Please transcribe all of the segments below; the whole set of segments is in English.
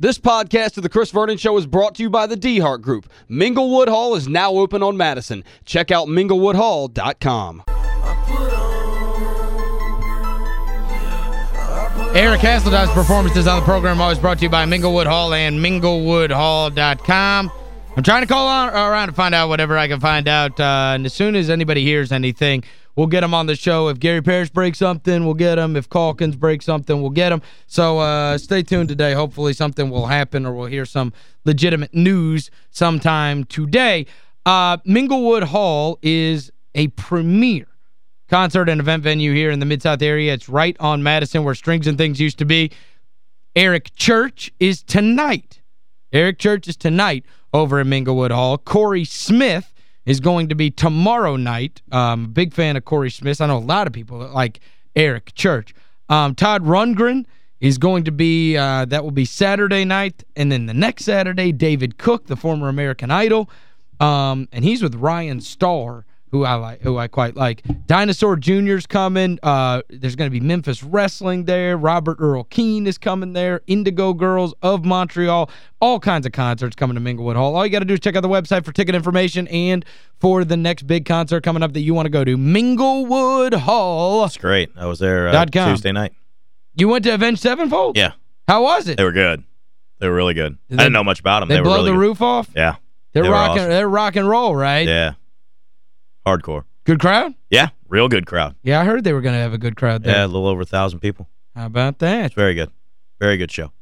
This podcast of The Chris Vernon Show is brought to you by the DeHart Group. Minglewood Hall is now open on Madison. Check out minglewoodhall.com. Eric Hasseltine's performances on the program always brought to you by Minglewood Hall and minglewoodhall.com. I'm trying to call on, around to find out whatever I can find out. Uh, and as soon as anybody hears anything, we'll get them on the show. If Gary Parrish breaks something, we'll get them. If Calkins breaks something, we'll get them. So uh, stay tuned today. Hopefully something will happen or we'll hear some legitimate news sometime today. Uh, Minglewood Hall is a premier concert and event venue here in the Mid-South area. It's right on Madison where Strings and Things used to be. Eric Church is tonight. Eric Church is tonight over at Minglewood Hall. Corey Smith is going to be tomorrow night. Um, big fan of Corey Smith. I know a lot of people like Eric Church. Um, Todd Rundgren is going to be, uh, that will be Saturday night. And then the next Saturday, David Cook, the former American Idol. Um, and he's with Ryan Star who I like, who I quite like. Dinosaur Jr.'s coming. Uh, there's going to be Memphis Wrestling there. Robert Earl Keen is coming there. Indigo Girls of Montreal. All kinds of concerts coming to Minglewood Hall. All you got to do is check out the website for ticket information and for the next big concert coming up that you want to go to. Minglewood Hall. That's great. I was there uh, Tuesday night. You went to Avenged Sevenfold? Yeah. How was it? They were good. They were really good. They, I didn't know much about them. They, they blow really the good. roof off? Yeah. They're they rocking awesome. they're rock and roll, right? Yeah. Hardcore. Good crowd? Yeah, real good crowd. Yeah, I heard they were going to have a good crowd there. Yeah, a little over a thousand people. How about that? It's very good. Very good show.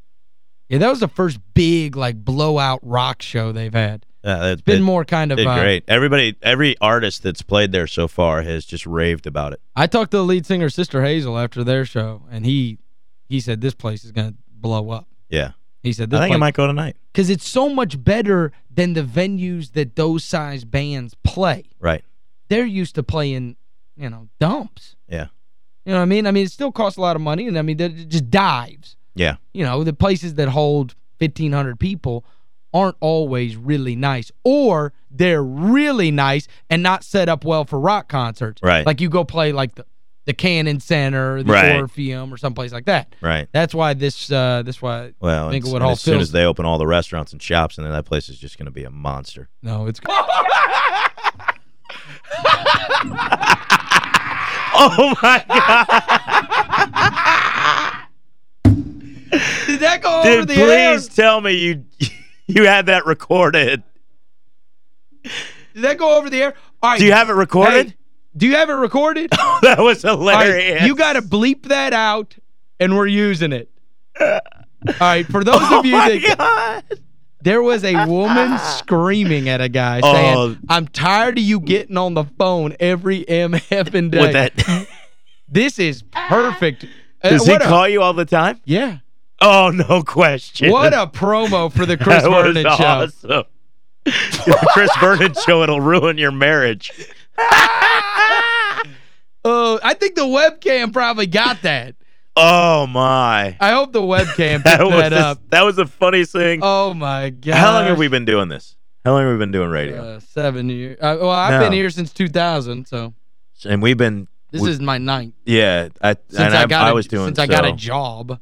Yeah, that was the first big, like, blowout rock show they've had. Yeah, it's been it, more kind of... Uh, great. Everybody, every artist that's played there so far has just raved about it. I talked to the lead singer, Sister Hazel, after their show, and he he said this place is going to blow up. Yeah. He said this I think place, I might go tonight. Because it's so much better than the venues that those size bands play. Right. They're used to playing, you know, dumps. Yeah. You know what I mean? I mean, it still costs a lot of money, and I mean, it just dives. Yeah. You know, the places that hold 1,500 people aren't always really nice. Or they're really nice and not set up well for rock concerts. Right. Like you go play like the the Cannon Center, the right. Orpheum, or someplace like that. Right. That's why this, uh, that's why well, Minglewood Hall as soon as they open all the restaurants and shops, and then that place is just going to be a monster. No, it's... oh, my God. Did that go Dude, over the air? please air? tell me you you had that recorded. Did that go over the air? All right. Do you have it recorded? Hey, do you have it recorded? Oh, that was hilarious. Right, you got to bleep that out, and we're using it. All right, for those oh of you that... God. There was a woman screaming at a guy Oh. saying, I'm tired of you getting on the phone every MFing day. With that, this is perfect. Uh, does he what a- call you all the time? Yeah. Oh, no question. What a promo for the Chris Vernon show. the Chris Vernon show, it'll ruin your marriage. Oh, I think the webcam probably got that. Oh, my. I hope the webcam picked That that, was, the, up. that was the funniest thing. Oh, my God. How long have we been doing this? How long have we been doing radio? Uh, seven years. Uh, well, I've No. been here since 2000, so and we've been... this we- is my ninth. Yeah, I, Since and I, I, got I a, was doing Since I got a job.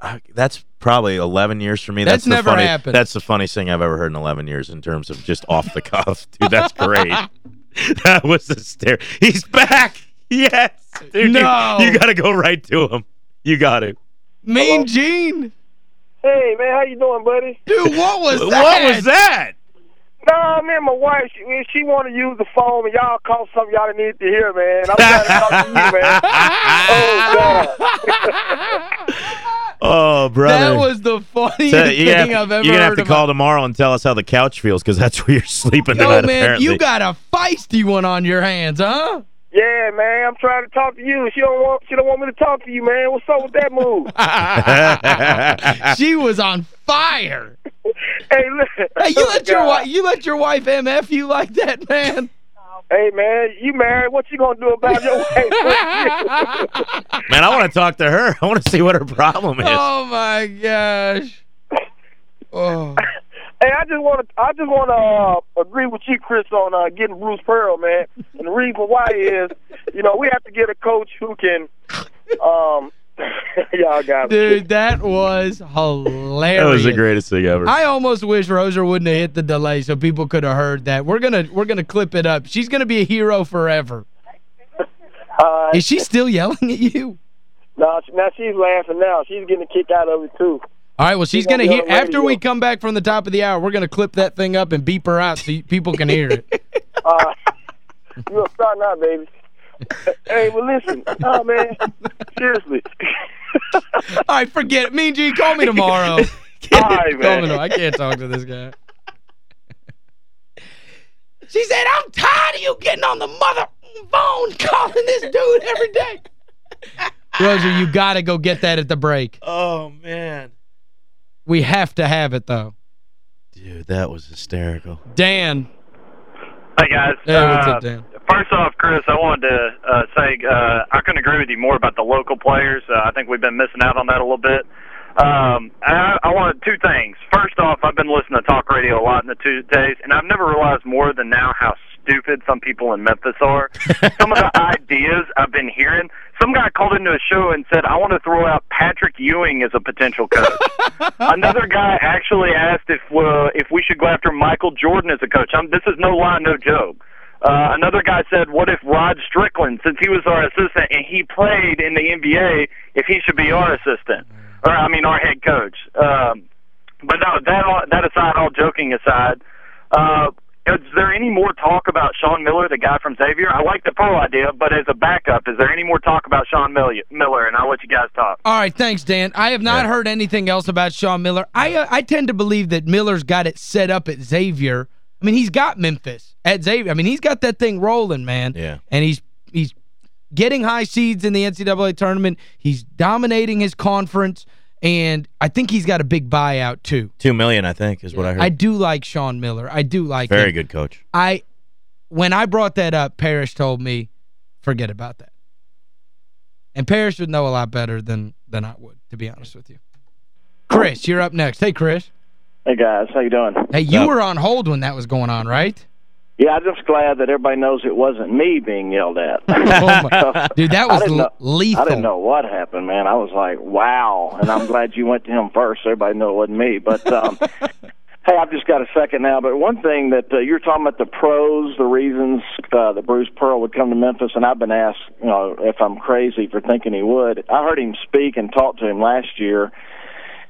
I- that's probably 11 years for me. That's the never funny, happened. That's the funniest thing I've ever heard in 11 years in terms of just off the cuff. Dude, that's great. that was the stare. He's back. Yes. Dude, No. You, you got to go right to him. You got to. Mean Gene. Hey man, how you doing, buddy? Dude, what was that? What was that? No, man, my wife, she, she want to use the phone, and y'all call something y'all need to hear, man. I'm trying to talk to you, man. Oh, God. Oh, brother. That was the funniest So, thing gonna I've have, ever you're gonna have heard to about. call tomorrow and tell us how the couch feels because that's where you're sleeping Yo, tonight, man, apparently. you got a feisty one on your hands, huh? Yeah, man, I'm trying to talk to you. She don't want, she don't want me to talk to you, man. What's up with that move? she was on fire. hey, listen. Hey, you let your oh, wife you let your wife MF you like that, man? Hey, man, you married. What you gonna do about your wife? Man, I want to talk to her. I want to see what her problem is. oh my gosh. Oh. Hey, I just want to, I just want to uh, agree with you, Chris, on uh, getting Bruce Pearl, man. And the reason why is, you know, we have to get a coach who can, um, y'all got Dude, that was hilarious. That was the greatest thing ever. I almost wish Roser wouldn't have hit the delay so people could have heard that. We're gonna we're gonna clip it up. She's gonna be a hero forever. Uh, Is she still yelling at you? no, she- now she's laughing now. She's getting a kick out of it, too. All right, well, she's She's going to hear, be on the after we come back from the top of the hour, we're going to clip that thing up and beep her out so people can hear it. Uh, you gonna out, baby. hey, well, listen. Oh, man. Seriously. All right, forget it. Mean G, call me tomorrow. All right, Call me man. tomorrow. I can't talk to this guy. She said, I'm tired of you getting on the mother phone calling this dude every day. Roger, you got to go get that at the break. oh, man. We have to have it, though. Dude, that was hysterical. Dan. Hey guys. Hey, what's uh, up, Dan? First off, Chris, I wanted to uh, say uh, I couldn't agree with you more about the local players. Uh, I think we've been missing out on that a little bit. Um, I, I wanted two things. First off, I've been listening to talk radio a lot in the two days, and I've never realized more than now how stupid some people in Memphis are. some of the ideas I've been hearing. Some guy called into a show and said, "I want to throw out Patrick Ewing as a potential coach." Another guy actually asked if uh, if we should go after Michael Jordan as a coach. I'm, this is no lie, no joke. Uh, another guy said, "What if Rod Strickland, since he was our assistant and he played in the NBA, if he should be our assistant, or I mean our head coach?" Um, but no, that that aside, all joking aside, uh, is there any more talk about Sean Miller, the guy from Xavier? I like the pro idea, but as a backup, is there any more talk about Sean Mil- Miller? And I'll let you guys talk. All right, thanks, Dan. I have not Yeah. heard anything else about Sean Miller. I uh, I tend to believe that Miller's got it set up at Xavier. I mean, he's got Memphis at Xavier. I mean, he's got that thing rolling, man. Yeah. And he's he's getting high seeds in the NCAA tournament. He's dominating his conference, and I think he's got a big buyout, too. Two million, I think, is what I heard. I do like Sean Miller. I do like Very him. good coach. I when I brought that up, Parrish told me, forget about that. And Parrish would know a lot better than than I would, to be honest with you. Chris, you're up next. Hey, Chris. Hey, guys. How you doing? Hey, you Up. were on hold when that was going on, right? Yeah, I'm just glad that everybody knows it wasn't me being yelled at. Oh, Dude, that I was didn't know- lethal. I didn't know what happened, man. I was like, wow. And I'm glad you went to him first. Everybody knew it wasn't me. But, um, hey, I've just got a second now. But one thing that uh, you're talking about the pros, the reasons uh, that Bruce Pearl would come to Memphis, and I've been asked, you know, if I'm crazy for thinking he would. I heard him speak and talk to him last year.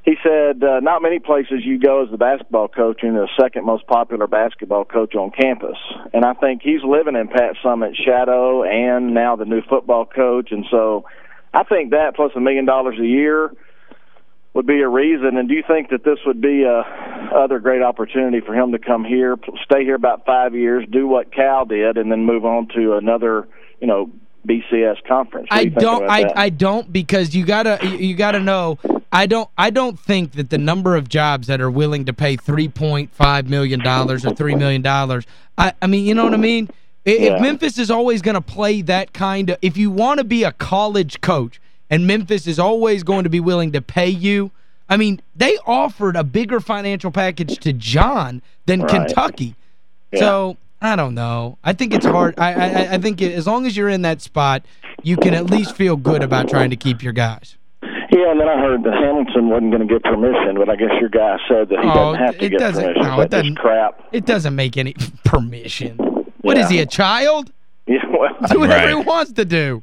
He said, uh, not many places you go as the basketball coach, and the second most popular basketball coach on campus. And I think he's living in Pat Summitt's shadow and now the new football coach. And so I think that plus a million dollars a year would be a reason. And do you think that this would be a other great opportunity for him to come here, stay here about five years, do what Cal did, and then move on to another, you know, BCS conference? What I you don't I that? I don't because you got to you got to know I don't I don't think that the number of jobs that are willing to pay 3.5 million dollars or 3 million dollars I I mean, you know what I mean? If Yeah. Memphis is always going to play that kind of if you want to be a college coach and Memphis is always going to be willing to pay you I mean, they offered a bigger financial package to John than Right. Kentucky. So, I don't know. I think it's hard. I, I I think as long as you're in that spot, you can at least feel good about trying to keep your guys. Yeah, and then I heard that Hamilton wasn't going to get permission, but I guess your guy said that he Oh, doesn't have to it get doesn't- permission. no, it doesn't. crap. It doesn't make any permission. What is Yeah. he, a child? Yeah, well, Do whatever Right. he wants to do.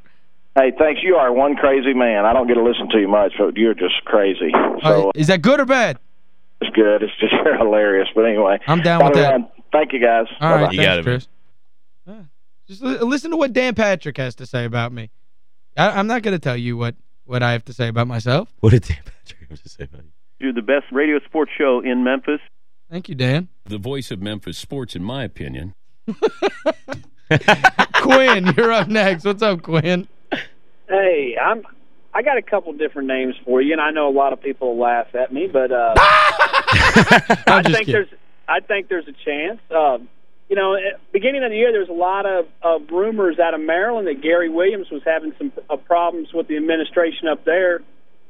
hey, thanks. You are one crazy man. I don't get to listen to you much, but you're just crazy. So Uh, is that good or bad? it's good. It's just you're hilarious. But anyway, I'm down with bottom that. line, Thank you, guys. All right, Bye-bye. You thanks, got it. Chris. Just listen to what Dan Patrick has to say about me. I I'm not going to tell you what, what I have to say about myself. What did Dan Patrick have to say about you? You're the best radio sports show in Memphis. Thank you, Dan. the voice of Memphis sports, in my opinion. Quinn, you're up next. What's up, Quinn? Hey, I'm. I got a couple different names for you, and I know a lot of people laugh at me, but uh, I think kidding. there's. I think there's a chance. Um, you know, at beginning of the year, there was a lot of, of rumors out of Maryland that Gary Williams was having some uh, problems with the administration up there.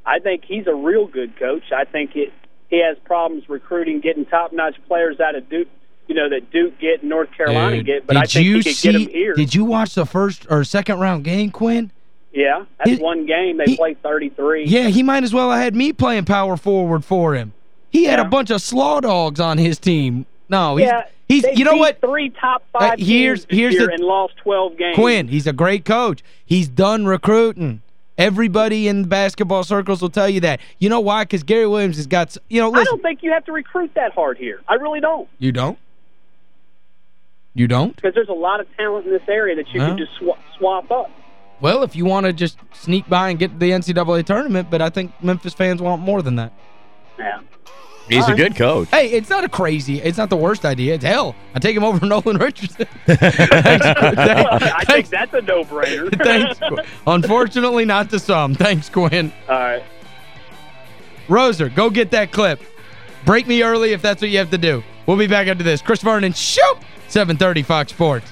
I think he's a real good coach. I think it, he has problems recruiting, getting top-notch players out of Duke. You know that Duke get, and North Carolina Dude, get, but I think you he could see, get them here. Did you watch the first or second round game, Quinn? Yeah, that's one game. They he- play 33. Yeah, he might as well have had me playing power forward for him. He had a bunch of slaw dogs on his team. No, he's yeah, he's they you know beat what? Three top five Uh, here's- teams here's year the- and lost 12 games. Quinn, he's a great coach. He's done recruiting. Everybody in basketball circles will tell you that. You know why? Because Gary Williams has got, you know, I don't think you have to recruit that hard here. I really don't. You don't? You don't? Because there's a lot of talent in this area that you Huh? can just sw swap up. Well, if you want to just sneak by and get to the NCAA tournament, but I think Memphis fans want more than that. Yeah. He's All a right. good coach. Hey, it's not a crazy, it's not the worst idea. It's hell. I take him over Nolan Richardson. Thanks, Quinn. I think that's a no-brainer. Thanks, Unfortunately, not to some. Thanks, Quinn. All right. Roser, go get that clip. Break me early if that's what you have to do. We'll be back after this. Chris Vernon, shoot! 730 Fox Sports.